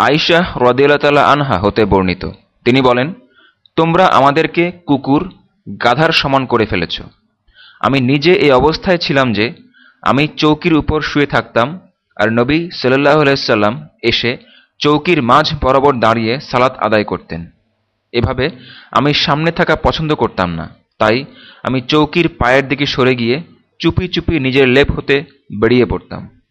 আইশাহ রদিয়াল্লা আনহা হতে বর্ণিত। তিনি বলেন, তোমরা আমাদেরকে কুকুর, গাধার সমান করে ফেলেছ। আমি নিজে এই অবস্থায় ছিলাম যে, আমি চৌকির উপর শুয়ে থাকতাম আর নবী সাল্লাহ আলাইসাল্লাম এসে চৌকির মাঝ বরাবর দাঁড়িয়ে সালাত আদায় করতেন। এভাবে আমি সামনে থাকা পছন্দ করতাম না। তাই আমি চৌকির পায়ের দিকে সরে গিয়ে চুপি চুপি নিজের লেপ হতে বেরিয়ে পড়তাম।